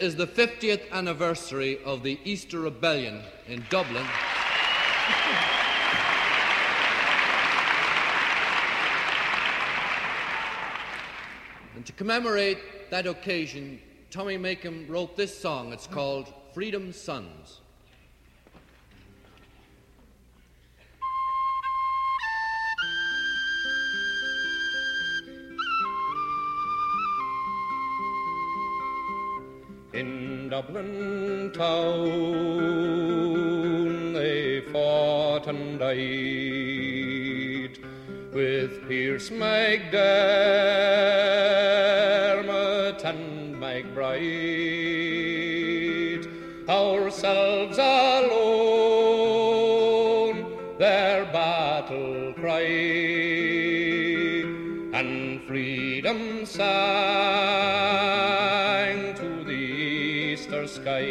is the 50th anniversary of the Easter Rebellion in Dublin. and to commemorate that occasion, Tommy Makem wrote this song. It's called Freedom's Sons. Dublin town they fought and died with Pearse McDermott and McBride. Ourselves alone, their battle cry and freedom easter sky.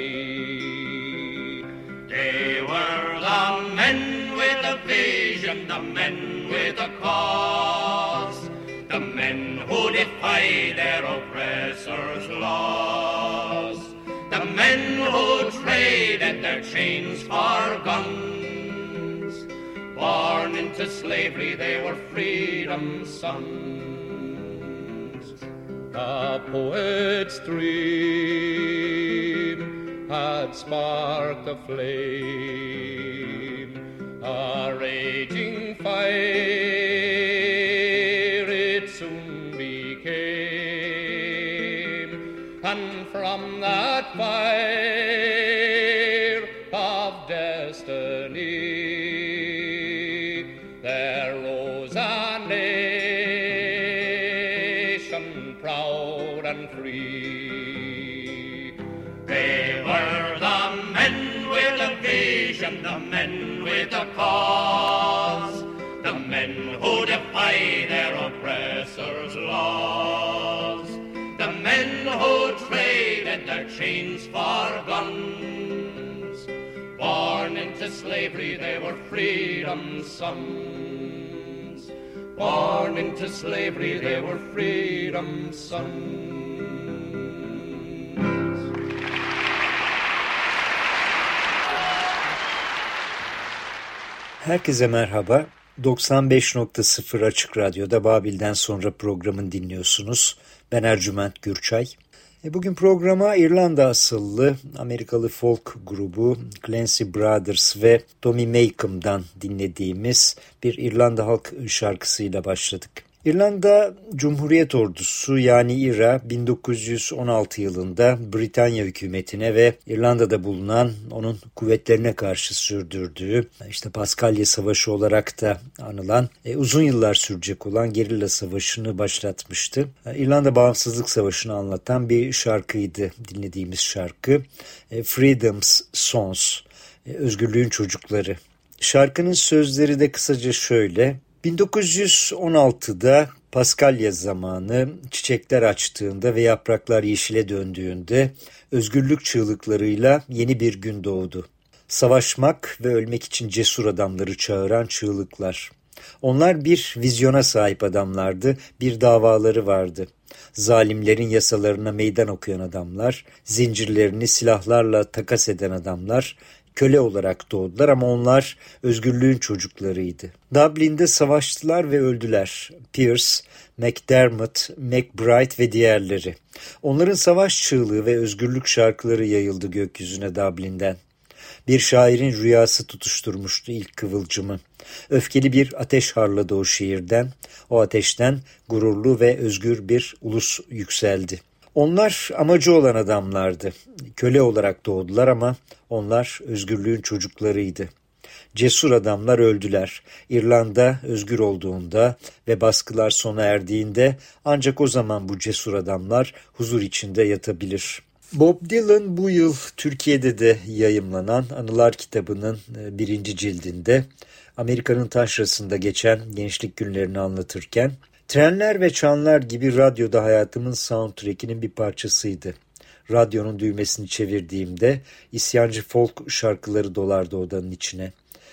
They were the men with a vision, the men with a cause, the men who defy their oppressors' laws, the men who traded their chains for guns. Born into slavery, they were freedom's sons. The poet's dream had sparked a flame, a raging fire it soon became, and from that fire cause, the men who defy their oppressors' laws, the men who traded their chains for guns. Born into slavery, they were freedom's sons. Born into slavery, they were freedom's sons. Herkese merhaba. 95.0 Açık Radyo'da Babil'den sonra programın dinliyorsunuz. Ben Ercüment Gürçay. E, bugün programa İrlanda asıllı Amerikalı folk grubu Clancy Brothers ve Tommy Makeham'dan dinlediğimiz bir İrlanda halk şarkısıyla başladık. İrlanda Cumhuriyet Ordusu yani İRA 1916 yılında Britanya hükümetine ve İrlanda'da bulunan onun kuvvetlerine karşı sürdürdüğü işte Paskalya Savaşı olarak da anılan e, uzun yıllar sürecek olan gerilla savaşını başlatmıştı. E, İrlanda Bağımsızlık Savaşı'nı anlatan bir şarkıydı dinlediğimiz şarkı. E, Freedom's Sons, e, Özgürlüğün Çocukları. Şarkının sözleri de kısaca şöyle. 1916'da Paskalya zamanı çiçekler açtığında ve yapraklar yeşile döndüğünde özgürlük çığlıklarıyla yeni bir gün doğdu. Savaşmak ve ölmek için cesur adamları çağıran çığlıklar. Onlar bir vizyona sahip adamlardı, bir davaları vardı. Zalimlerin yasalarına meydan okuyan adamlar, zincirlerini silahlarla takas eden adamlar, köle olarak doğdular ama onlar özgürlüğün çocuklarıydı. Dublin'de savaştılar ve öldüler. Pierce, McDermott, McBride ve diğerleri. Onların savaş çığlığı ve özgürlük şarkıları yayıldı gökyüzüne Dublin'den. Bir şairin rüyası tutuşturmuştu ilk kıvılcımı. Öfkeli bir ateş harladı o şiirden. O ateşten gururlu ve özgür bir ulus yükseldi. Onlar amacı olan adamlardı. Köle olarak doğdular ama onlar özgürlüğün çocuklarıydı. cesur adamlar öldüler. İrlanda özgür olduğunda ve baskılar sona erdiğinde ancak o zaman bu cesur adamlar huzur içinde yatabilir. Bob Dylan bu yıl Türkiye'de de yayımlanan Anılar kitabının e, birinci cildinde Amerika'nın taşrasında geçen gençlik günlerini anlatırken trenler ve çanlar gibi radyoda hayatımın soundtrack'inin bir parçasıydı. Radyonun düğmesini çevirdiğimde isyancı folk şarkıları dolardı odanın içine.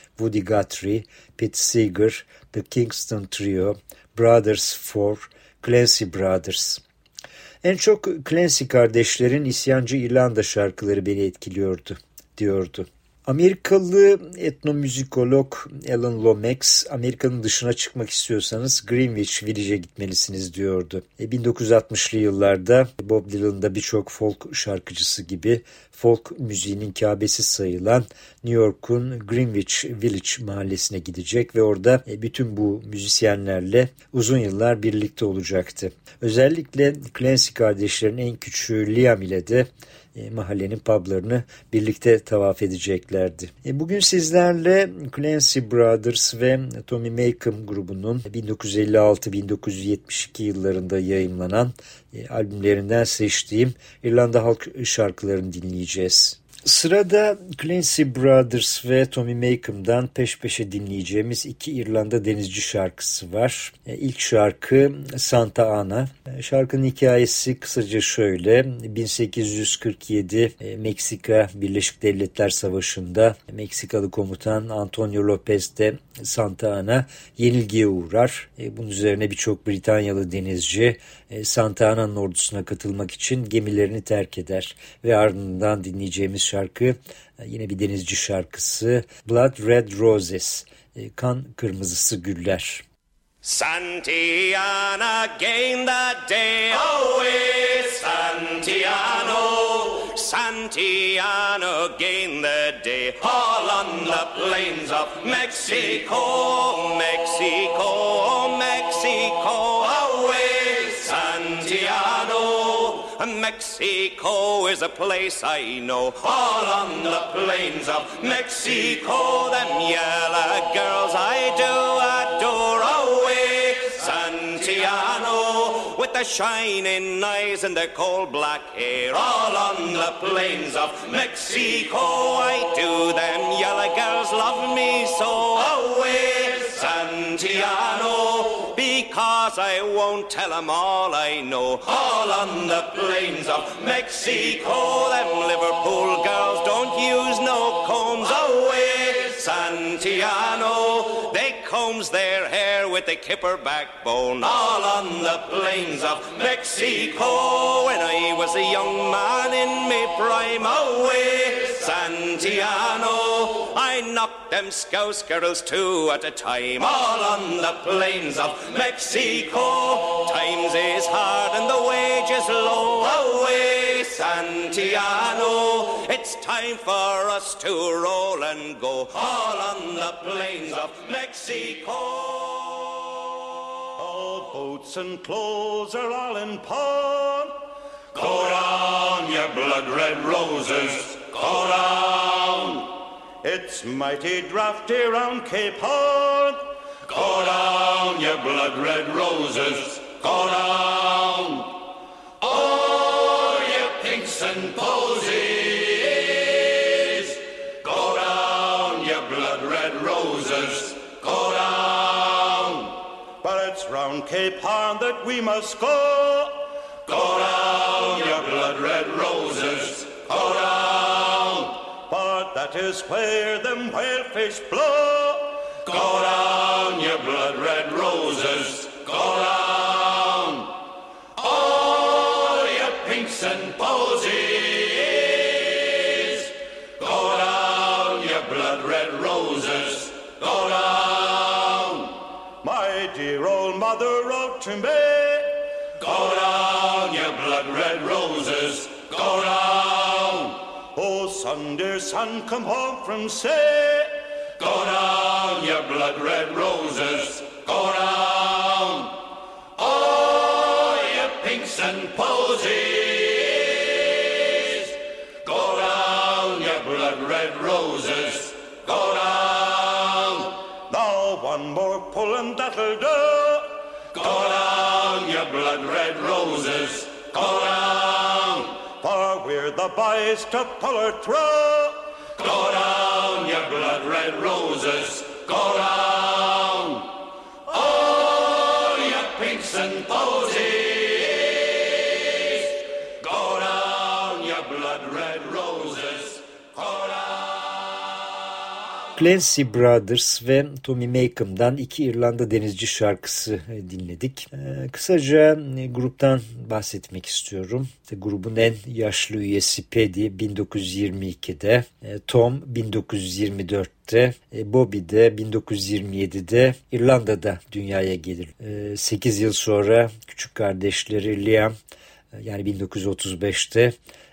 Woody Guthrie, Pete Seeger, The Kingston Trio, Brothers Four, Clancy Brothers. En çok Clancy kardeşlerin isyancı İrlanda şarkıları beni etkiliyordu, diyordu. Amerikalı etnomüzikolog Alan Lomax, Amerika'nın dışına çıkmak istiyorsanız Greenwich Village'e gitmelisiniz diyordu. E, 1960'lı yıllarda Bob Dylan'da birçok folk şarkıcısı gibi folk müziğinin kabesi sayılan New York'un Greenwich Village mahallesine gidecek ve orada e, bütün bu müzisyenlerle uzun yıllar birlikte olacaktı. Özellikle Clancy kardeşlerin en küçüğü Liam ile de e, mahallenin publarını birlikte tavaf edeceklerdi. E, bugün sizlerle Clancy Brothers ve Tommy Makem grubunun 1956-1972 yıllarında yayımlanan e, albümlerinden seçtiğim İrlanda halk şarkılarını dinleyeceğiz. Sırada Clancy Brothers ve Tommy Makem'dan peş peşe dinleyeceğimiz iki İrlanda denizci şarkısı var. E, ilk şarkı Santa Ana. E, şarkının hikayesi kısaca şöyle. 1847 e, Meksika Birleşik Devletler Savaşı'nda Meksikalı komutan Antonio Lopez de Santa Ana yenilgiye uğrar. Bunun üzerine birçok Britanyalı denizci Santa Ana'nın ordusuna katılmak için gemilerini terk eder ve ardından dinleyeceğimiz şarkı şarkı e, yine bir denizci şarkısı Blood Red Roses e, kan kırmızısı güller. Santiana gained that day away, Santiano. Santiano gained the day all on the plains of Mexico, Mexico. Mexico is a place I know. All on the plains of Mexico, them yellow girls I do adore. Oh, Away, Santiano, with the shining eyes and the coal black hair. All on the plains of Mexico, I do. Them yellow girls love me so. Oh, Away, Santiano because I won't tell them all I know. All on the plains of Mexico, them Liverpool girls don't use no combs away. Santiano, they combs their hair with a kipper backbone. All on the plains of Mexico, when I was a young man in me prime away. Santiano, I knocked them scouse girls two at a time. All on the plains of Mexico. Times is hard and the wages low. Away, Santiano. It's time for us to roll and go. All on the plains of Mexico. All boats and clothes are all in pawn. Go down, your blood red roses. Go down. It's mighty drafty round Cape Horn. Go down, your blood red roses. Go down. Oh, you pinks and posies. Go down, your blood red roses. Go down. But it's round Cape Horn that we must go. Go down, your blood red roses. That is where them whalefish blow. Go down, your blood red roses. Go down. Dear son, come home from sea. Go down, your blood red roses. Go down. Oh, your pinks and posies. Go down, your blood red roses. Go down. Oh, one more pull and that'll do. The boys to her through. Go down, you blood red roses. Go down. Clancy Brothers ve Tommy Makeham'dan iki İrlanda denizci şarkısı e, dinledik. E, kısaca e, gruptan bahsetmek istiyorum. Grubun en yaşlı üyesi Paddy 1922'de, Tom 1924'te, Bobby de 1927'de İrlanda'da dünyaya gelir. 8 yıl sonra küçük kardeşleri Liam yani 1935'te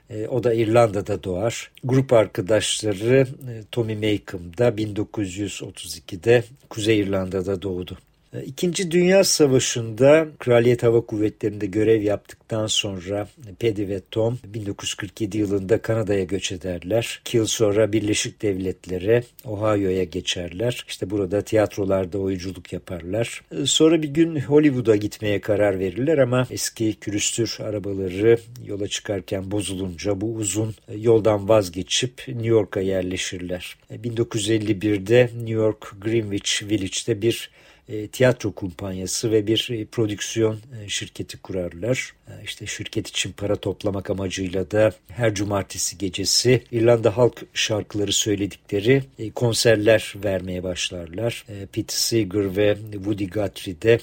e, o da İrlanda'da doğar. Grup arkadaşları e, Tommy Makem da 1932'de Kuzey İrlanda'da doğdu. E, İkinci Dünya Savaşı'nda Kraliyet Hava Kuvvetleri'nde görev yaptıktan sonra Paddy ve Tom 1947 yılında Kanada'ya göç ederler. İki yıl sonra Birleşik Devletlere, Ohio'ya geçerler. İşte burada tiyatrolarda oyunculuk yaparlar. E, sonra bir gün Hollywood'a gitmeye karar verirler ama eski külüstür arabaları yola çıkarken bozulunca bu uzun yoldan vazgeçip New York'a yerleşirler. 1951'de e, New York Greenwich Village'de bir e, tiyatro kumpanyası ve bir e, prodüksiyon e, şirketi kurarlar. E, işte şirket için para toplamak amacıyla da her cumartesi gecesi İrlanda halk şarkıları söyledikleri konserler vermeye başlarlar. Pete Seeger ve Woody Guthrie de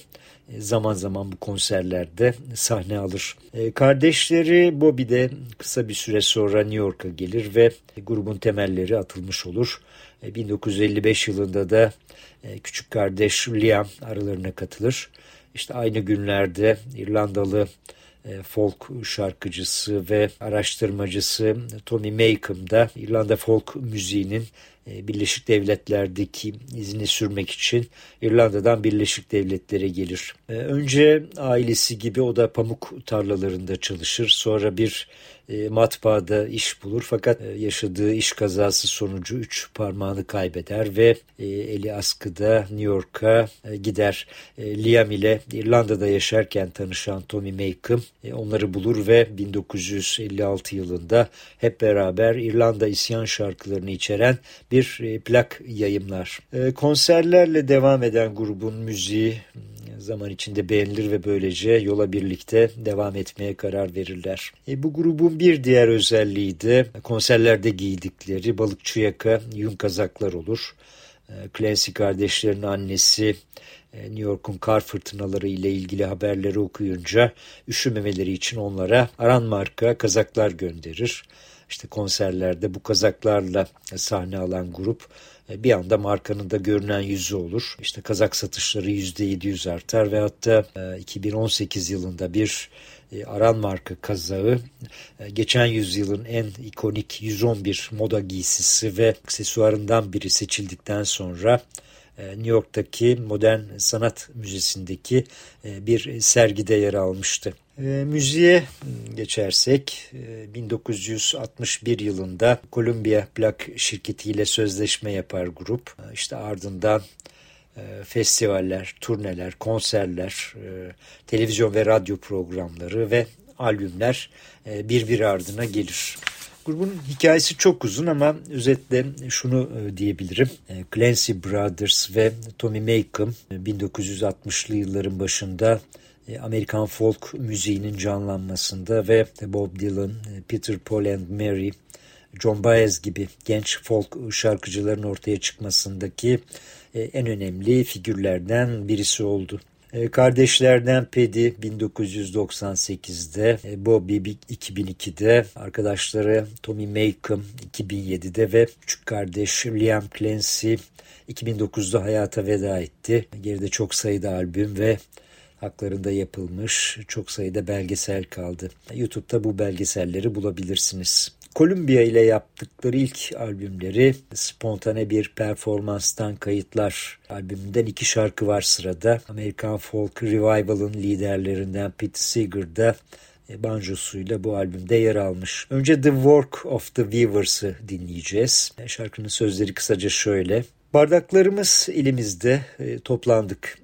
zaman zaman bu konserlerde sahne alır. Kardeşleri Bobby de kısa bir süre sonra New York'a gelir ve grubun temelleri atılmış olur. 1955 e, yılında da küçük kardeş Liam aralarına katılır. İşte aynı günlerde İrlandalı e, folk şarkıcısı ve araştırmacısı Tommy Makem da İrlanda folk müziğinin Birleşik Devletler'deki izini sürmek için İrlanda'dan Birleşik Devletlere gelir. Önce ailesi gibi o da pamuk tarlalarında çalışır. Sonra bir e, matbaada iş bulur fakat e, yaşadığı iş kazası sonucu üç parmağını kaybeder ve e, eli askıda New York'a e, gider. Liam ile İrlanda'da yaşarken tanışan Tommy Makem onları bulur ve 1956 yılında hep beraber İrlanda isyan şarkılarını içeren bir plak yayımlar. Konserlerle devam eden grubun müziği zaman içinde beğenilir ve böylece yola birlikte devam etmeye karar verirler. E, bu grubun bir diğer özelliği de konserlerde giydikleri balıkçı yaka yün kazaklar olur. E, Clancy kardeşlerin annesi e, New York'un kar fırtınaları ile ilgili haberleri okuyunca üşümemeleri için onlara Aran marka kazaklar gönderir. İşte konserlerde bu kazaklarla sahne alan grup bir anda markanın da görünen yüzü olur. İşte kazak satışları %700 artar ve hatta 2018 e, yılında bir e, Aran marka kazağı geçen yüzyılın en ikonik 111 moda giysisi ve aksesuarından biri seçildikten sonra New York'taki Modern Sanat Müzesi'ndeki bir sergide yer almıştı. E, müziğe geçersek e, 1961 yılında Columbia Plak şirketiyle sözleşme yapar grup. E, işte ardından e, festivaller, turneler, konserler, e, televizyon ve radyo programları ve albümler e, birbiri ardına gelir. Grubun hikayesi çok uzun ama özetle şunu e, diyebilirim. E, Clancy Brothers ve Tommy Makem 1960'lı yılların başında e, Amerikan folk müziğinin canlanmasında ve Bob Dylan, e, Peter Paul and Mary, John Baez gibi genç folk şarkıcıların ortaya çıkmasındaki e, en önemli figürlerden birisi oldu. Kardeşlerden Paddy 1998'de, Bobby 2002'de, arkadaşları Tommy Makem 2007'de ve küçük kardeş Liam Clancy 2009'da hayata veda etti. Geride çok sayıda albüm ve haklarında yapılmış çok sayıda belgesel kaldı. YouTube'da bu belgeselleri bulabilirsiniz. Columbia ile yaptıkları ilk albümleri spontane bir performanstan kayıtlar albümünden iki şarkı var sırada. Amerikan Folk Revival'ın liderlerinden Pete Seeger da e, banjosuyla bu albümde yer almış. Önce The Work of the Weavers'ı dinleyeceğiz. Şarkının sözleri kısaca şöyle. Bardaklarımız elimizde e, toplandık.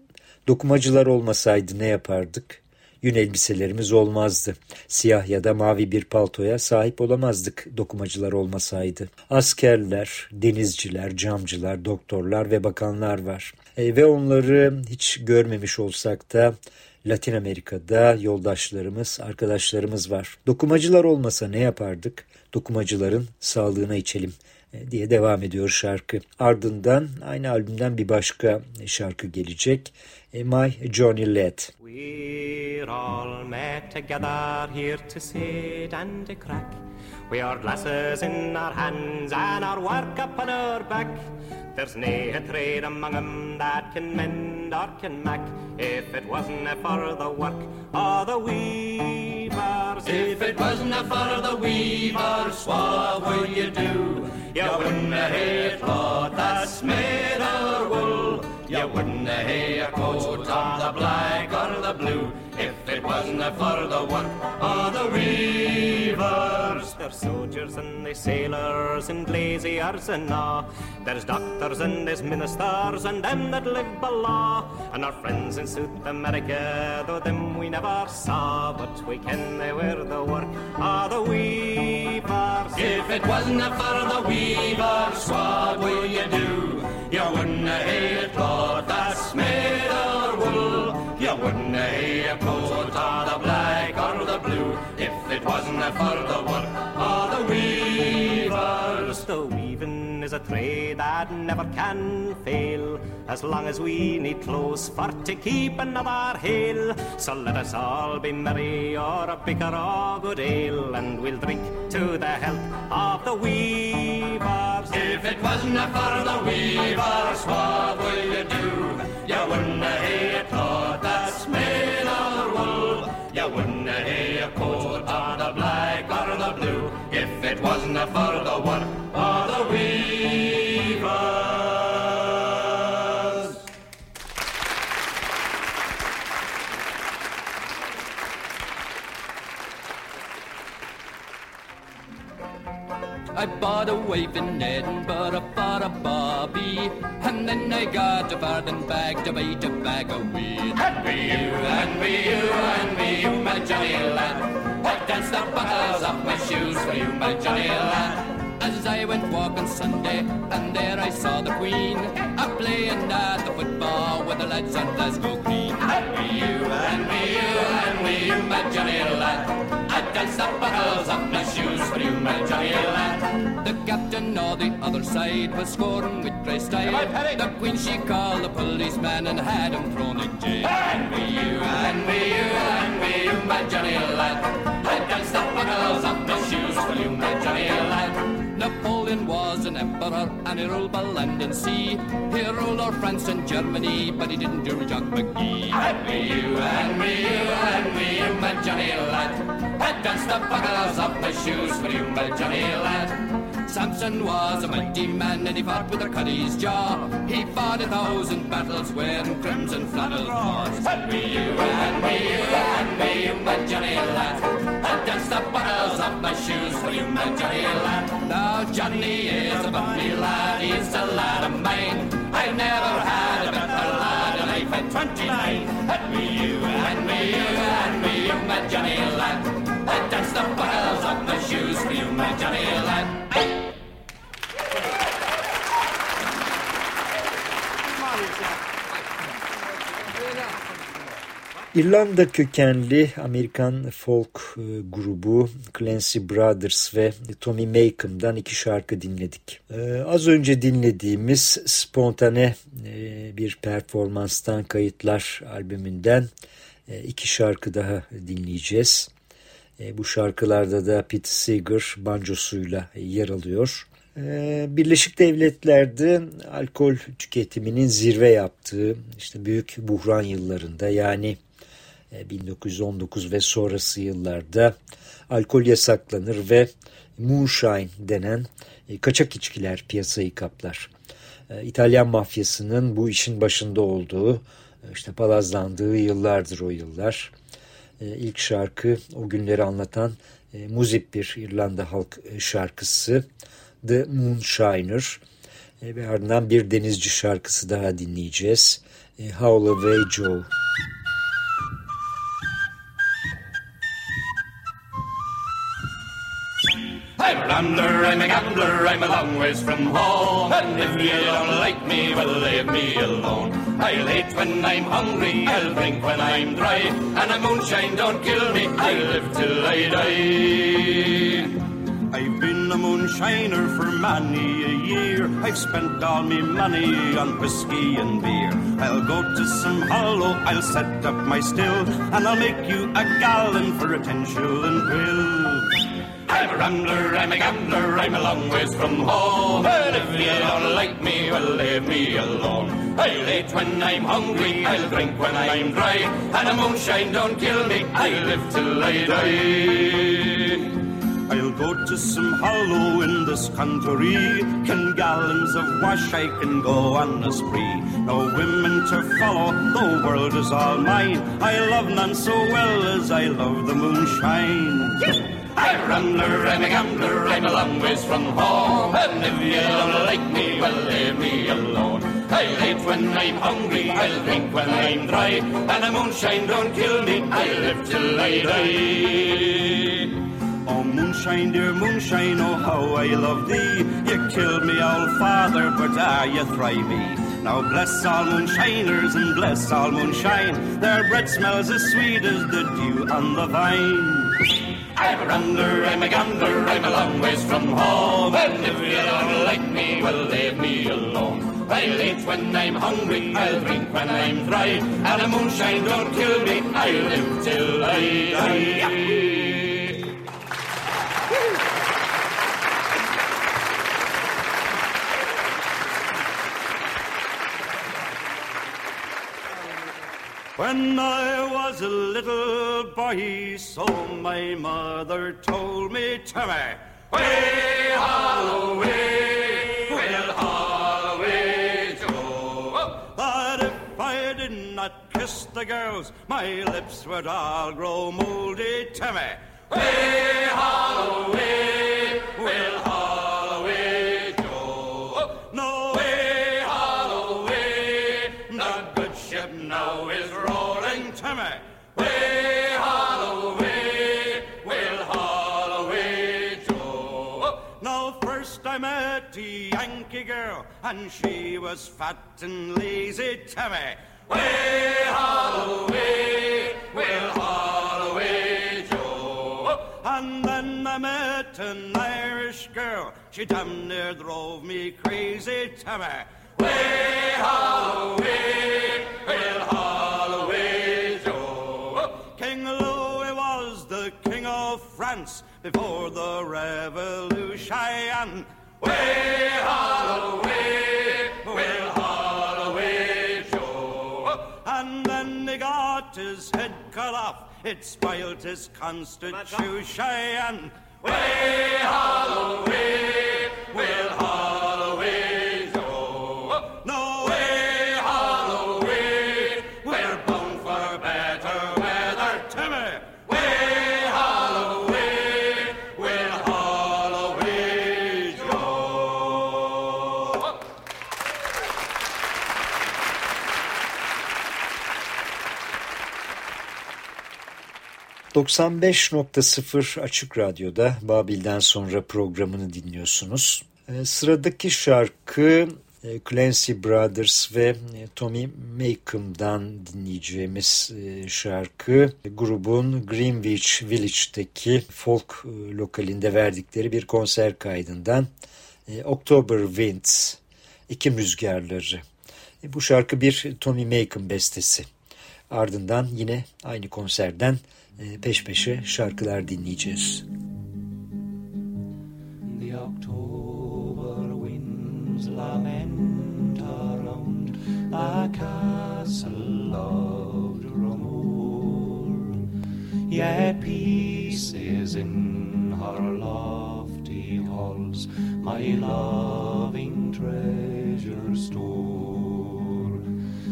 Dokumacılar olmasaydı ne yapardık? Yün elbiselerimiz olmazdı. Siyah ya da mavi bir paltoya sahip olamazdık dokumacılar olmasaydı. Askerler, denizciler, camcılar, doktorlar ve bakanlar var. E, ve onları hiç görmemiş olsak da Latin Amerika'da yoldaşlarımız, arkadaşlarımız var. Dokumacılar olmasa ne yapardık? Dokumacıların sağlığına içelim e, diye devam ediyor şarkı. Ardından aynı albümden bir başka şarkı gelecek. My Johnny Led. We're all met together here to sit and to crack. We are glasses in our hands and our work upon our back. There's nae a trade among 'em that can mend or can mak if it wasn't for the work of the weavers. If it wasn't for the weavers, what would you do? You wouldn't have cloth that's made of wool. You wouldn't have a coat of the black or the blue if it wasn't for the work of the weavers. There's soldiers and there's sailors and glaziers and all. There's doctors and there's ministers and them that live below. And our friends in South America, though them we never saw, but we can they wear the work of the weavers. If it wasn't for the weavers, what would you do? You wouldn't have a cloth that's made of wool. You wouldn't have a coat of the black or the blue if it wasn't for the work is a trade that never can fail as long as we need clothes for to keep another hail. So let us all be merry or a bicker or good ale, and we'll drink to the health of the weavers. If it wasn't for the weavers, what would you do? You wouldn't have a cloth that's made of wool. You wouldn't have a coat of the black or the blue if it wasn't for the work I bought a wife in Edinburgh for a bobby, and then I got a farthing bag to buy of weed. And be you, and be you, and be you, my Johnny lad. I danced the buckles off my shoes for you, my Johnny lad. As I went walking Sunday, and there I saw the Queen a playing at the football with the lads on Glasgow Green. And be you, and be you, and be you, my Johnny lad. I danced the buckles off my shoes for you, my Johnny lad. The captain on the other side was scoring with great style. The Queen she called the policeman and had him thrown in jail. And be you, and be you, and be you, my Johnny lad. An emperor and he ruled by land and sea. He ruled over France and Germany, but he didn't do Jack McGee. Be you, and me, you, and be you, my Johnny lad. I danced the buckles off my shoes for you, my Johnny lad. Samson was a mighty man and he fought with a cuddy's jaw. He fought a thousand battles wearing crimson flannel cloths. And be you, and me, you, and be you, my Johnny lad. I danced the buckles off my shoes for you, my Johnny lad. Now Johnny is a funny lad, he's a lad of mine. I've never had a better lad in life at 29. And be you, and be you, and be you, my Johnny lad. I danced the buckles off my shoes for you, my Johnny lad. İrlanda kökenli Amerikan folk e, grubu Clancy Brothers ve Tommy Makeham'dan iki şarkı dinledik. Ee, az önce dinlediğimiz spontane e, bir performanstan kayıtlar albümünden e, iki şarkı daha dinleyeceğiz. E, bu şarkılarda da Pete Seeger bancosuyla yer alıyor. E, Birleşik Devletler'de alkol tüketiminin zirve yaptığı işte büyük buhran yıllarında yani 1919 ve sonrası yıllarda alkol yasaklanır ve moonshine denen kaçak içkiler piyasayı kaplar. İtalyan mafyasının bu işin başında olduğu, işte palazlandığı yıllardır o yıllar. İlk şarkı o günleri anlatan muzip bir İrlanda halk şarkısı The Moonshiner. E, ve ardından bir denizci şarkısı daha dinleyeceğiz. E, Howl Away Joe. I'm a rambler, I'm a gambler, I'm a long ways from home. And if you don't like me, well, leave me alone. I'll eat when I'm hungry, I'll drink when I'm dry. And a moonshine don't kill me, I'll live till I die. I've been a moonshiner for many a year. I've spent all me money on whiskey and beer. I'll go to some hollow, I'll set up my still, and I'll make you a gallon for a ten shilling bill. I'm a rambler, I'm a gambler, I'm a long ways from home. And if you don't like me, well, leave me alone. I'll eat when I'm hungry, I'll drink when I'm dry. And a moonshine don't kill me, I'll live till I die. I'll go to some hollow in this country. Can gallons of wash I can go on a spree. No women to follow, the world is all mine. I love none so well as I love the moonshine. I'm a rambler, I'm a gambler, I'm a long ways from home. And if you don't like me, well, leave me alone. I'll eat when I'm hungry, I'll drink when I'm dry. And the moonshine don't kill me, I'll live till I die. Oh, moonshine, dear moonshine, oh, how I love thee. You killed me, old father, but ah, you thrive me. Now bless all moonshiners and bless all moonshine. Their bread smells as sweet as the dew on the vine. I'm a rambler, I'm a gambler, I'm a long ways from home. And if you don't like me, well, leave me alone. I'll eat when I'm hungry, I'll drink when I'm dry. And the moonshine don't kill me, I'll live till I die. When I was a little boy, so my mother told me, Tommy, Way Holloway, Will Holloway Joe. But if I did not kiss the girls, my lips would all grow moldy, Tommy. Way Holloway, Will Holloway A Yankee girl, and she was fat and lazy, Tommy. Way Holloway, Will Holloway Joe. And then I met an Irish girl, she damn near drove me crazy, Tommy. Way Holloway, Will Holloway Joe. King Louis was the king of France before the revolution. His head cut off. It spoiled his constitution. Way Holloway, Will Holloway ...95.0 Açık Radyo'da Babil'den sonra programını dinliyorsunuz. Ee, sıradaki şarkı e, Clancy Brothers ve e, Tommy Makeham'dan dinleyeceğimiz e, şarkı grubun Greenwich Village'deki folk lokalinde verdikleri bir konser kaydından October Winds, Ekim Rüzgarları. Bu şarkı bir Tommy Macon bestesi. Ardından yine aynı konserden peş peşe şarkılar dinleyeceğiz. The October winds lament around the castle of Dromore. Yet peace is in her lofty halls, my loving treasure store.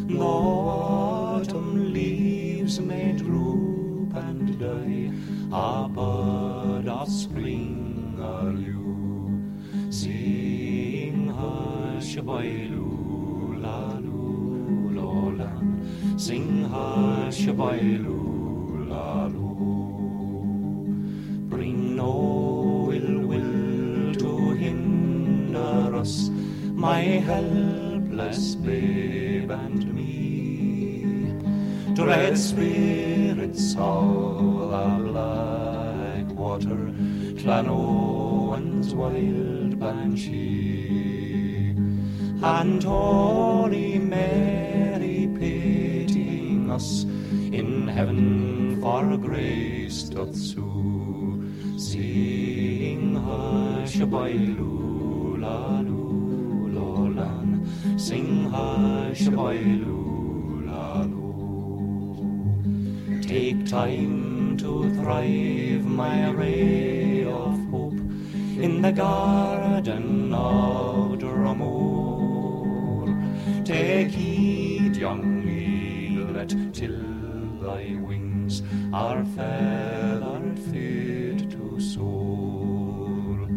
Though autumn leaves may droop and die, a bud of spring are you. Seeing her shaboilu la lu lolan, sing ha shaboilu la lu. Bring no ill will to hinder us, my helpless babe and me. Dread spirits all the black water, Clan Owen's wild banshee. And Holy Mary pitying us in heaven for grace doth sue. Sing hush boilu la lu lolan, sing hush boilu time to thrive, my ray of hope, in the garden of Dromore. Take heed, young eaglet, till thy wings are feathered fit to soar.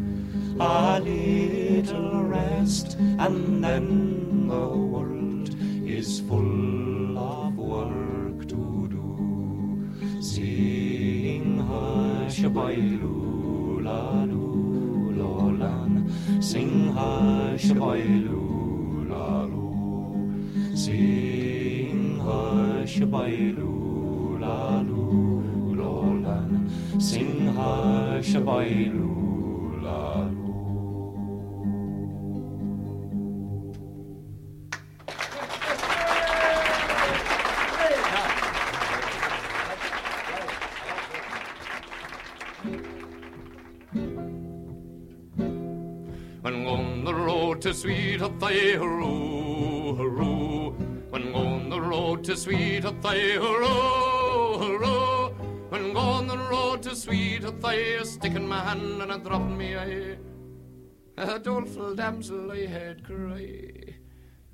A little rest, and then the world is full hush boilu la lu lolan, sing hush boilu lu, sing hush boilu la lu Athy, hurroo, hurroo. When on the road to sweet Athy, a stick in my hand and a drop in me eye. A doleful damsel I heard cry.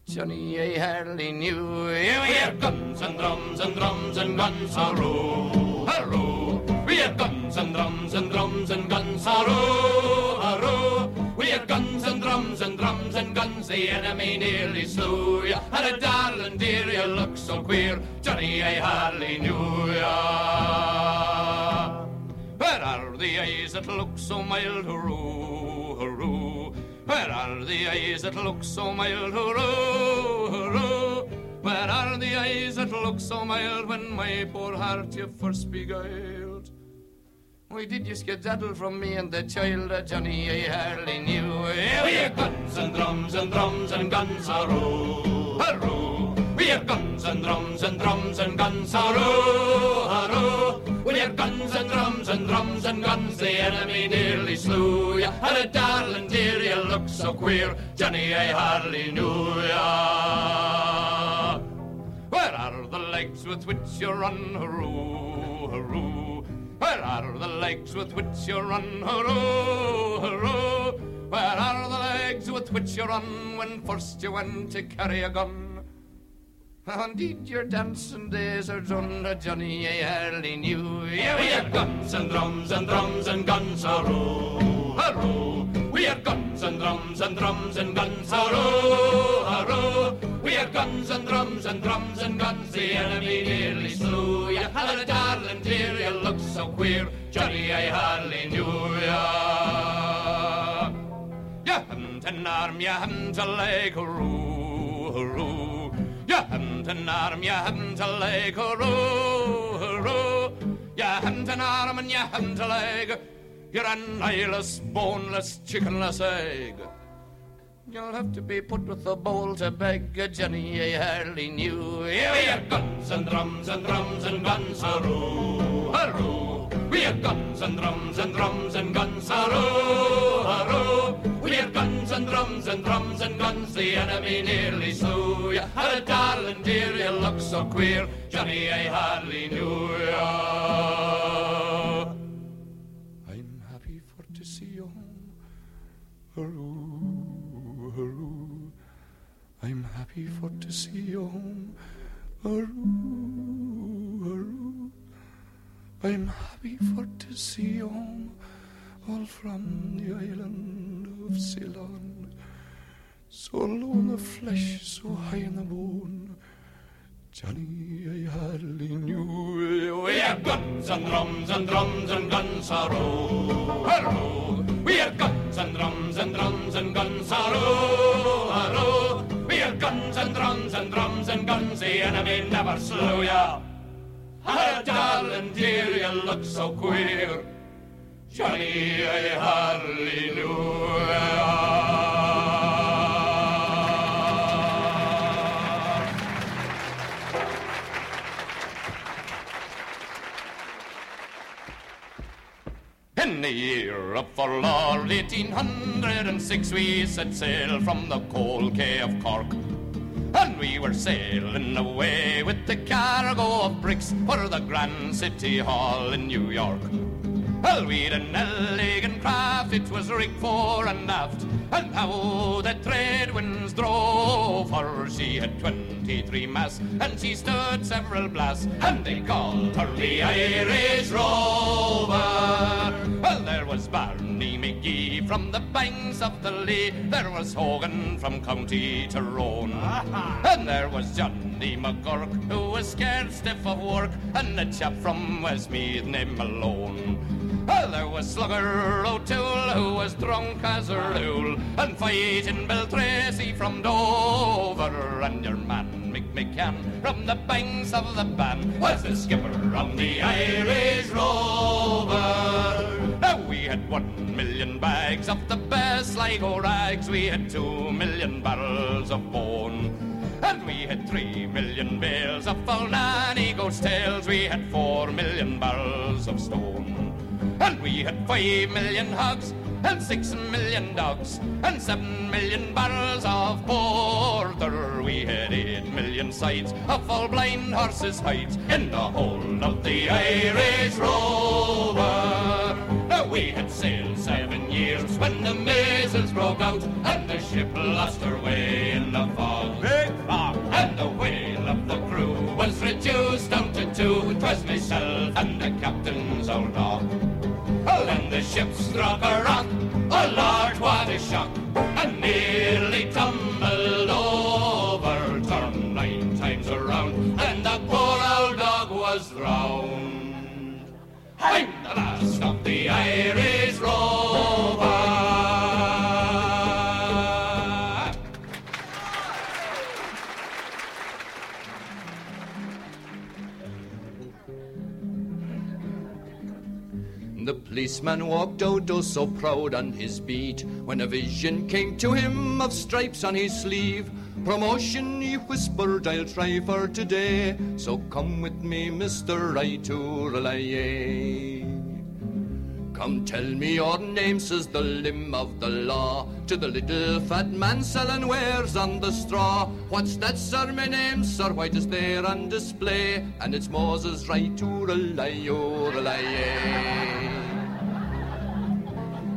Johnny, I hardly knew. Yeah, we had guns and drums and drums and guns, hurroo, hurroo. We had guns and drums and drums and guns, hurroo, hurroo. We had guns and drums and drums and guns, the enemy nearly slew ya. And a darling dear, you look so queer, Johnny, I hardly knew ya. Where are the eyes that look so mild, hurroo, hurroo? Where are the eyes that look so mild, hurroo, hurroo? Where are the eyes that look so mild when my poor heart you first beguiled? Why did you skedaddle from me and the child, Johnny, I hardly knew? We have guns and drums and drums and guns, hurroo, hurroo. We have guns and drums and drums and guns, hurroo, hurroo. We have guns and drums and drums and guns, the enemy nearly slew ya. And a darling dear, you look so queer, Johnny, I hardly knew ya. Where are the legs with which you run, hurroo, hurroo? Where are the legs with which you run, hurroo, hurroo? Where are the legs with which you run when first you went to carry a gun? Indeed, your dancing days are done, Johnny, I hardly knew. Yeah, we had guns and drums and drums and guns, hurroo, hurroo. We had guns and drums and drums and guns, hurroo, hurroo. We had guns and drums and drums and guns, the enemy nearly slew ya. And darling dear, you look so queer, Johnny, I hardly knew ya. You haven't an arm, you haven't a leg, hurroo, hurroo. You haven't an arm, you haven't a leg, hurroo, hurroo. You haven't an arm and you haven't a leg. You're an eyeless, boneless, chickenless egg. You'll have to be put with the bowl to beg, uh, Johnny, I hardly knew. Here we have guns and drums and drums and guns, hurroo, hurroo. We have guns and drums and drums and guns, hurroo, hurroo. We have guns and drums and drums and guns, the enemy nearly slew ya. A darling dear, you look so queer, Johnny, I hardly knew ya. In the flesh, so high in the bone. Johnny, I hardly knew. We have guns and drums and drums and guns, hurroo, hurroo. We have guns and drums and drums and guns, hurroo, hurroo. We have guns and drums and drums and guns, the enemy never slew ya. Ah, darling dear, you look so queer. Johnny, I hardly knew ya. In the year of our Lord 1806 we set sail from the cold quay of Cork. And we were sailing away with the cargo of bricks for the Grand City Hall in New York. Well, we'd an elegant craft, it was rigged fore and aft, and how the trade winds drove her. She had twenty-three masts, and she stood several blasts, and they called her the Irish Rover. Well, there was Barney McGee from the banks of the Lee, there was Hogan from County Tyrone, and there was Johnny McGurk, who was scared stiff of work, and a chap from Westmeath named Malone. Well, there was Slugger O'Toole, who was drunk as a rule, and fighting Bill Tracy from Dover, and your man Mick McCann from the banks of the Bann was the skipper on the Irish Rover. Had one million bags of the best Sligo rags, we had two million barrels of bone. And we had three million bales of full nanny goat's tails, we had four million barrels of stone. And we had five million hogs and six million dogs and seven million barrels of porter. We had eight million sides of full blind horses' hides in the whole of the Irish Rover. We had sailed seven years when the measles broke out and the ship lost her way in the fog. Big fog! And the whale of the crew was reduced down to two. two. 'Twas myself and the captain's old dog. Oh, and the ship struck a rock. Oh, Lord, what a shock! And nearly tumbled over, turned nine times around, and the poor old dog was drowned. I'm the last of the Irish Rover. The policeman walked out oh so proud on his beat when a vision came to him of stripes on his sleeve. Promotion, he whispered, I'll try for today. So come with me, Mr. Ituralaye. Come tell me your name, says the limb of the law. To the little fat man selling wares on the straw. What's that, sir? My name, sir, white is there on display. And it's Moses Ituralaye.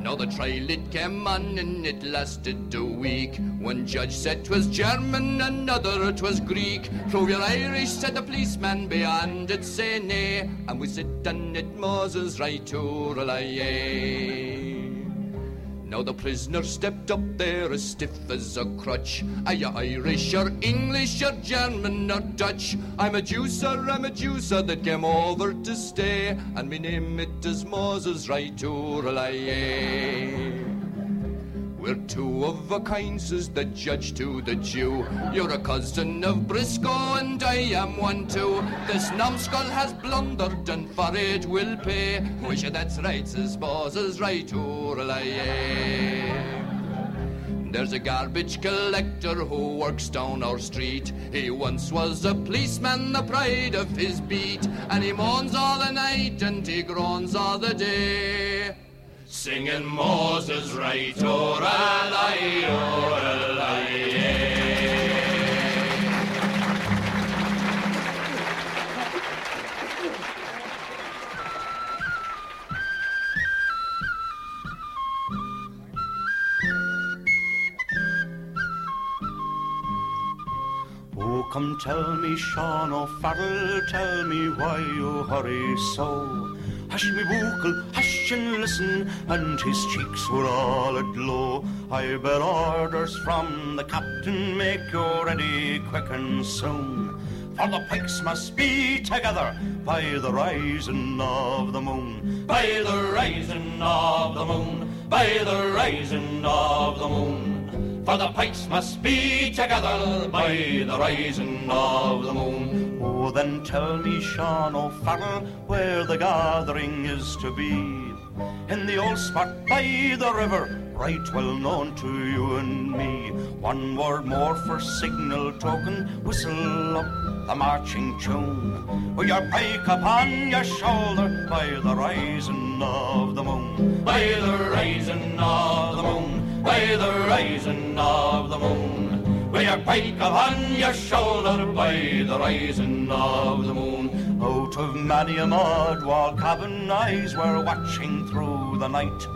Now the trial it came on and it lasted a week. One judge said 'twas German, another 'twas Greek. Prove you're Irish, said the policeman beyond it, say nay. And we sit on it, Moses right to rely. Eh? Now the prisoner stepped up there as stiff as a crutch. Are you Irish or English or German or Dutch? I'm a sir, I'm a sir, that came over to stay. And me name it is Moses right. We're two of a kind, says the judge to the Jew. You're a cousin of Briscoe, and I am one too. This numbskull has blundered, and for it will pay. Wish you that's right, says Moses, right rely. There's a garbage collector who works down our street. He once was a policeman, the pride of his beat. And he moans all the night and he groans all the day. Singing Moses right, or ally, or Come tell me, Sean O'Farrell, tell me why you hurry so. Hush me buckle, hush and listen, and his cheeks were all aglow. I bear orders from the captain, make you ready quick and soon. For the pikes must be together by the rising of the moon. By the rising of the moon, by the rising of the moon. For the pikes must be together by the rising of the moon. Then tell me, Sean O'Farrell, where the gathering is to be. In the old spot by the river, right well known to you and me. One word more for signal token, whistle up the marching tune. With your pike upon your shoulder by the rising of the moon. By the rising of the moon, by the rising of the moon. With your pike upon your shoulder by the rising of the moon. Out of many a mud wall cabin eyes were watching through the night.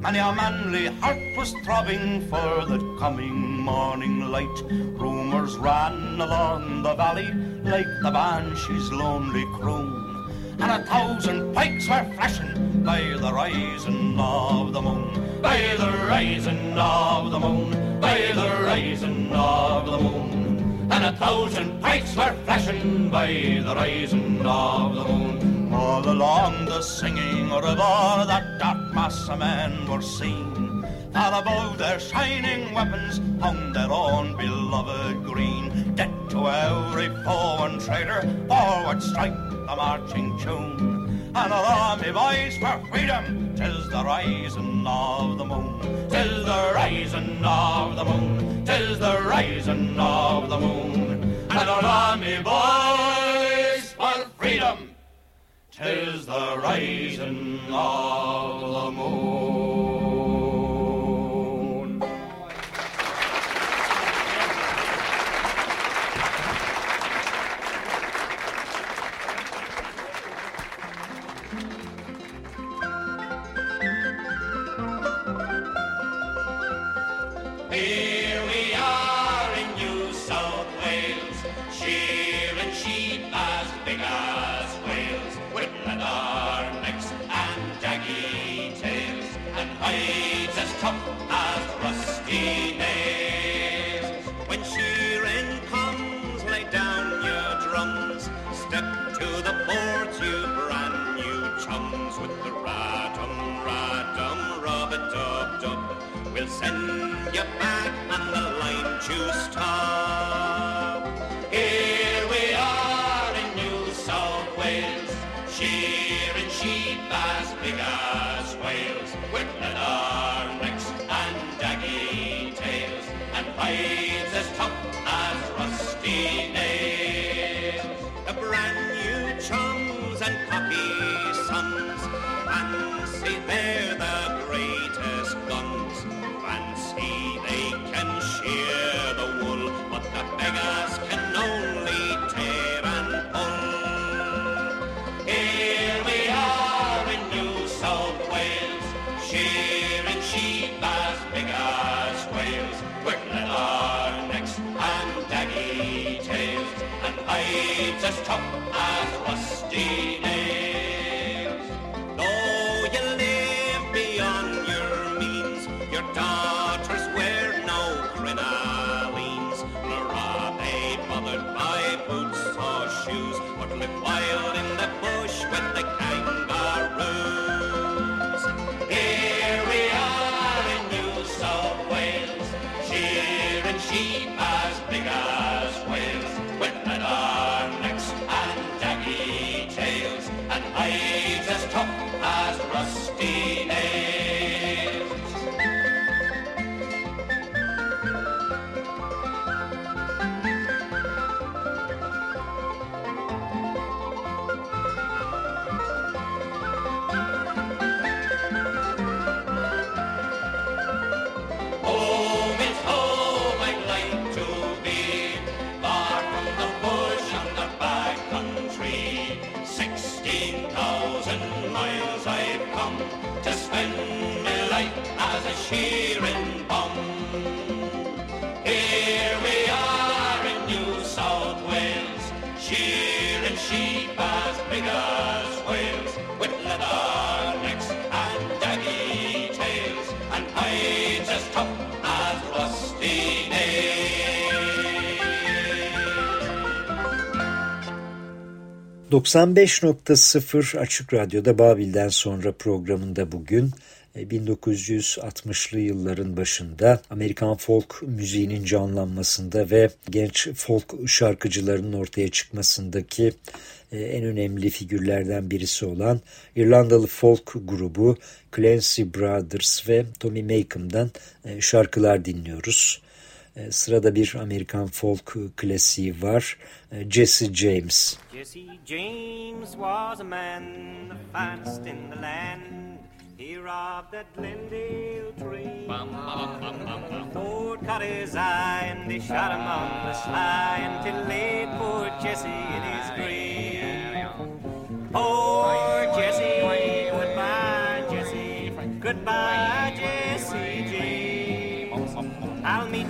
Many a manly heart was throbbing for the coming morning light. Rumours ran along the valley like the banshee's lonely croon. And a thousand pikes were flashing by the rising of the moon. By the rising of the moon, by the rising of the moon. And a thousand pikes were flashing by the rising of the moon. All along the singing river, that dark mass of men were seen. Far above their shining weapons hung their own beloved green. Dead to every foe and traitor, forward strike the marching tune. And alarm me voice for freedom, tis the rising of the moon. Tis the rising of the moon, tis the rising of the moon. And alarm me voice for freedom, tis the rising of the moon. Hides as tough as rusty nails. 95.0 Açık Radyo'da Babil'den sonra programında bugün 1960'lı yılların başında Amerikan folk müziğinin canlanmasında ve genç folk şarkıcılarının ortaya çıkmasındaki e, en önemli figürlerden birisi olan İrlandalı folk grubu Clancy Brothers ve Tommy Makeham'dan e, şarkılar dinliyoruz. E, sırada bir Amerikan folk klasiği var. Jesse James. Jesse James was a man, the finest in the land. He robbed that Glendale tree. Ford caught his eye and he shot him on the sly until laid poor Jesse in his grave. Poor Jesse, goodbye Jesse, goodbye Jesse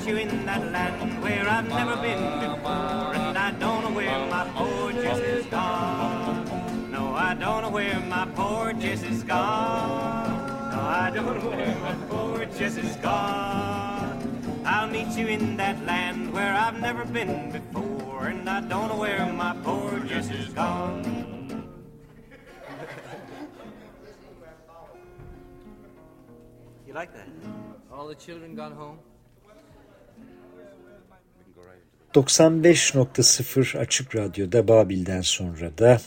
you in that land where I've never been before, and I don't know where my poor Jesse's gone. No, I don't know where my poor Jesse's gone. No, I don't know where my poor Jesse's gone. I'll meet you in that land where I've never been before, and I don't know where my poor Jesse's gone. you like that? All the children gone home? 95.0 Açık Radyo'da Babil'den sonra da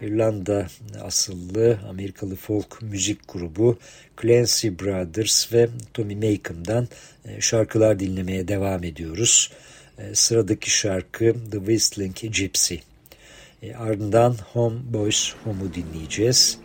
İrlanda asıllı Amerikalı folk müzik grubu Clancy Brothers ve Tommy Makeham'dan e, şarkılar dinlemeye devam ediyoruz. E, sıradaki şarkı The Whistling Gypsy. E, ardından Home Boys Home'u dinleyeceğiz.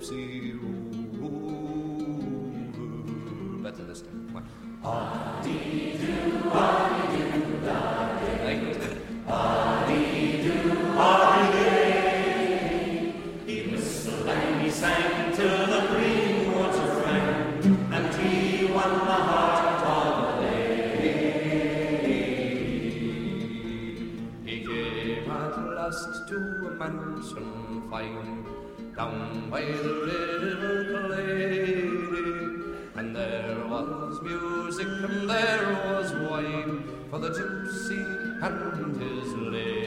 Whistling the gypsy and his lady.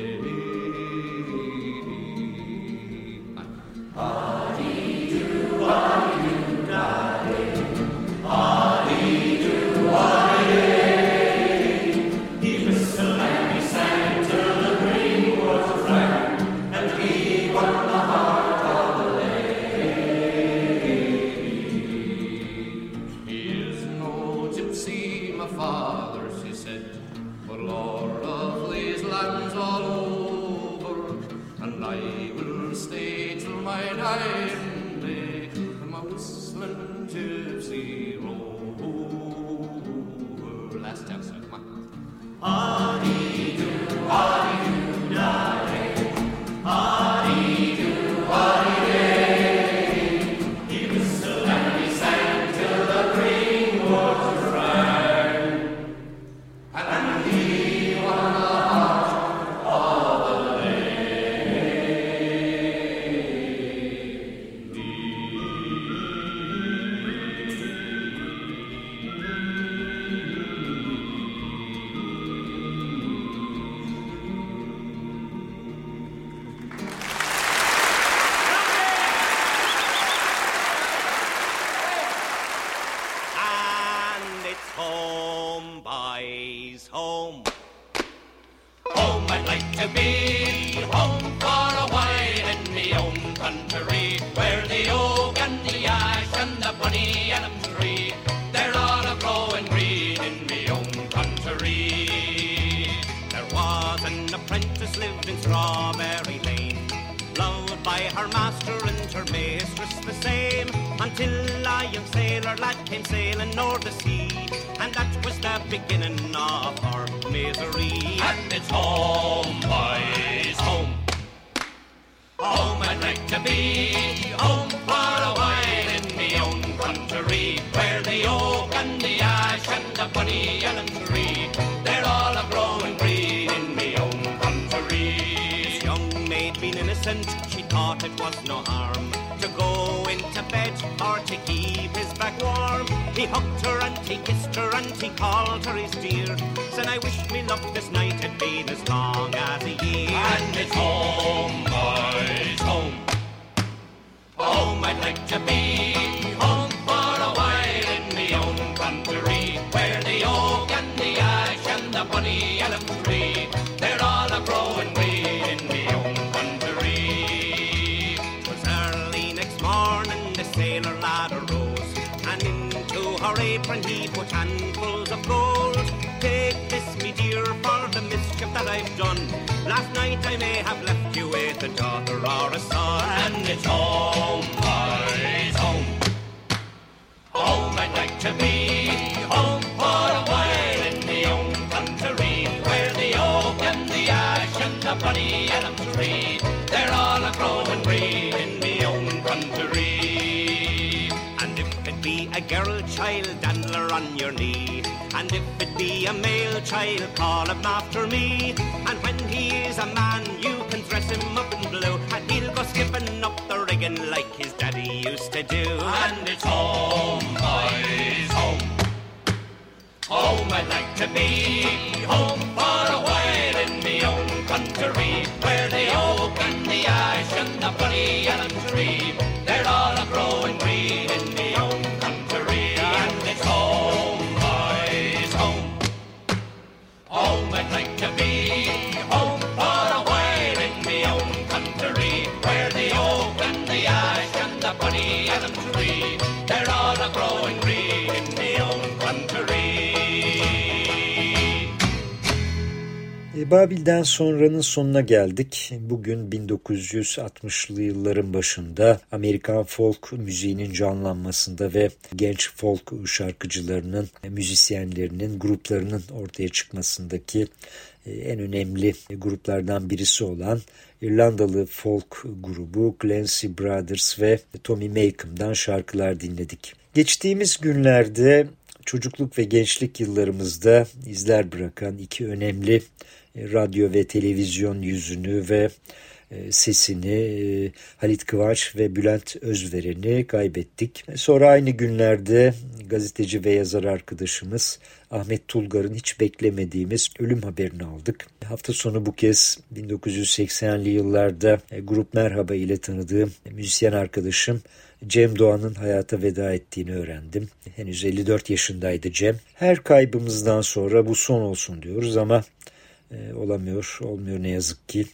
In Strawberry Lane, loved by her master and her mistress the same, until a young sailor lad came sailing o'er the sea, and that was the beginning of her misery. And it's home, boys, home. Home I'd like to be, home for a while in me own country, where the oak it was no harm to go into bed or to keep his back warm. He hugged her and he kissed her and he called her his dear. Said, I wish me luck this night had been as long as a year. And it's home, boys, home. Home I'd like to be, handfuls of gold. Take this, me dear, for the mischief that I've done. Last night I may have left you with a daughter or a son. And it's home, boys, home. Home I'd like to be, home for a while in me own country, where the oak and the ash and the bunny elm tree, child, dandler on your knee. And if it be a male child, call him after me. And when he is a man, you can dress him up in blue. And he'll go skipping up the rigging like his daddy used to do. And it's home, boys, home. Home I'd like to be, home for a while in me own country, where the oak and the ash and the bunny elm tree, Babil'den sonranın sonuna geldik. Bugün 1960'lı yılların başında Amerikan folk müziğinin canlanmasında ve genç folk şarkıcılarının, müzisyenlerinin, gruplarının ortaya çıkmasındaki e, en önemli gruplardan birisi olan İrlandalı folk grubu Clancy Brothers ve Tommy Makeham'dan şarkılar dinledik. Geçtiğimiz günlerde çocukluk ve gençlik yıllarımızda izler bırakan iki önemli radyo ve televizyon yüzünü ve e, sesini e, Halit Kıvanç ve Bülent Özveren'i kaybettik. Sonra aynı günlerde gazeteci ve yazar arkadaşımız Ahmet Tulgar'ın hiç beklemediğimiz ölüm haberini aldık. Hafta sonu bu kez 1980'li yıllarda Grup Merhaba ile tanıdığım müzisyen arkadaşım Cem Doğan'ın hayata veda ettiğini öğrendim. Henüz 54 yaşındaydı Cem. Her kaybımızdan sonra bu son olsun diyoruz ama e, olamıyor, olmuyor ne yazık ki.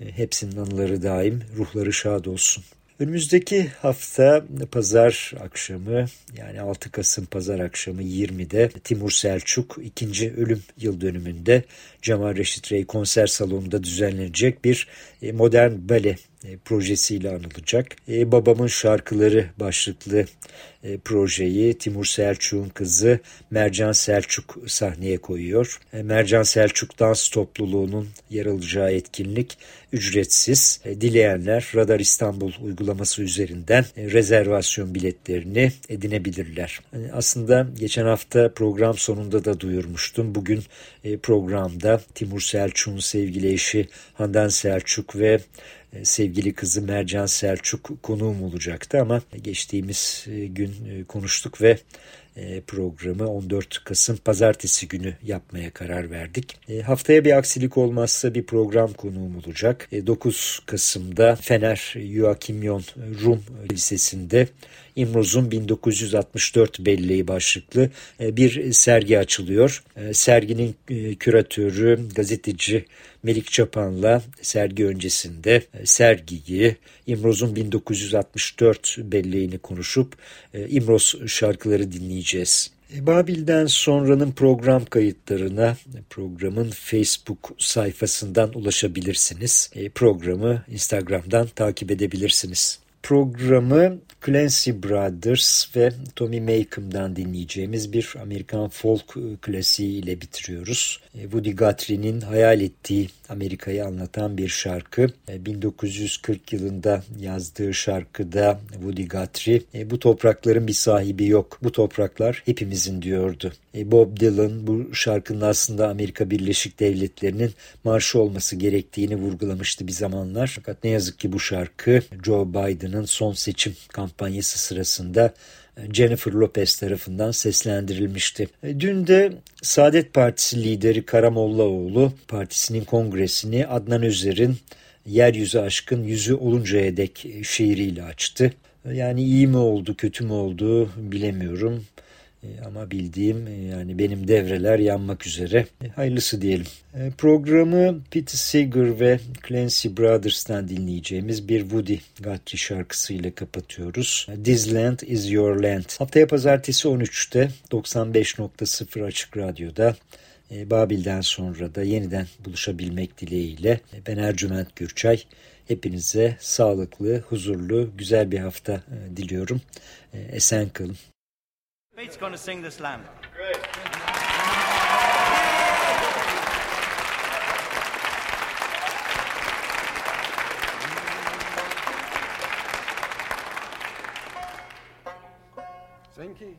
E, hepsinin anıları daim, ruhları şad olsun. Önümüzdeki hafta pazar akşamı yani 6 Kasım pazar akşamı 20'de Timur Selçuk ikinci ölüm yıl dönümünde Cemal Reşit Rey konser salonunda düzenlenecek bir e, modern bale e, projesiyle anılacak. E, babamın şarkıları başlıklı e, projeyi Timur Selçuk'un kızı Mercan Selçuk sahneye koyuyor. E, Mercan Selçuk Dans Topluluğu'nun yer alacağı etkinlik ücretsiz. E, dileyenler Radar İstanbul uygulaması üzerinden e, rezervasyon biletlerini edinebilirler. E, aslında geçen hafta program sonunda da duyurmuştum. Bugün e, programda Timur Selçuk'un sevgili eşi Handan Selçuk ve sevgili kızı Mercan Selçuk konuğum olacaktı ama geçtiğimiz e, gün e, konuştuk ve programı 14 Kasım pazartesi günü yapmaya karar verdik. Haftaya bir aksilik olmazsa bir program konuğum olacak. 9 Kasım'da Fener Joachim Rum Lisesi'nde İmroz'un 1964 belleği başlıklı e, bir sergi açılıyor. E, serginin e, küratörü, gazeteci Melik Çapan'la sergi öncesinde sergiyi, İmroz'un 1964 belleğini konuşup İmroz şarkıları dinleyeceğiz. Babil'den sonranın program kayıtlarına programın Facebook sayfasından ulaşabilirsiniz. Programı Instagram'dan takip edebilirsiniz. Programı Clancy Brothers ve Tommy Makeham'dan dinleyeceğimiz bir Amerikan folk klasiği ile bitiriyoruz. E, Woody Guthrie'nin hayal ettiği Amerika'yı anlatan bir şarkı. 1940 e, yılında yazdığı şarkıda Woody Guthrie e, bu toprakların bir sahibi yok. Bu topraklar hepimizin diyordu. Bob Dylan bu şarkının aslında Amerika Birleşik Devletleri'nin marşı olması gerektiğini vurgulamıştı bir zamanlar. Fakat ne yazık ki bu şarkı Joe Biden'ın son seçim kampanyası sırasında Jennifer Lopez tarafından seslendirilmişti. Dün de Saadet Partisi lideri Karamollaoğlu partisinin kongresini Adnan Özer'in Yeryüzü Aşkın Yüzü Oluncaya Dek şiiriyle açtı. Yani iyi mi oldu, kötü mü oldu bilemiyorum. E, ama bildiğim e, yani benim devreler yanmak üzere. E, hayırlısı diyelim. Programı Peter Seeger ve Clancy Brothers'tan dinleyeceğimiz bir Woody Guthrie şarkısıyla kapatıyoruz. This Land Is Your Land. Haftaya pazartesi 13'te 95.0 Açık Radyo'da Babil'den sonra da yeniden buluşabilmek dileğiyle ben Ercüment Gürçay. Hepinize sağlıklı, huzurlu, güzel bir hafta diliyorum. Esen kalın. Pete's going to sing this lamb. Great. Thank you.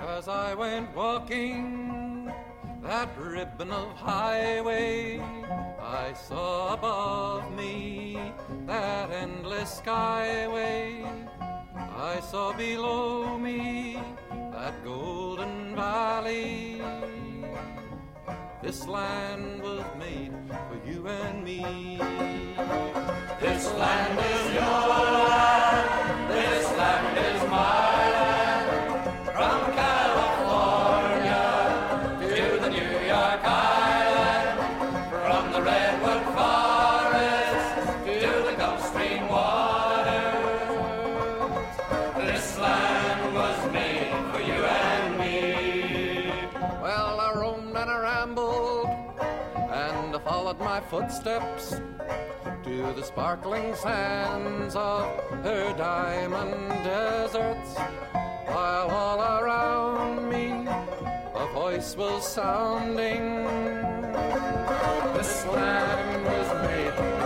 As I went walking that ribbon of highway I saw above me, that endless skyway. I saw below me that golden valley. This land was made for you and me. This land is your land, footsteps to the sparkling sands of her diamond deserts, while all around me a voice was sounding. This land was made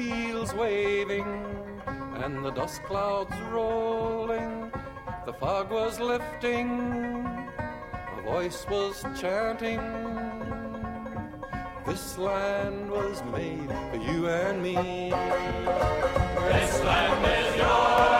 fields waving, and the dust clouds rolling. The fog was lifting, a voice was chanting. This land was made for you and me. This land is your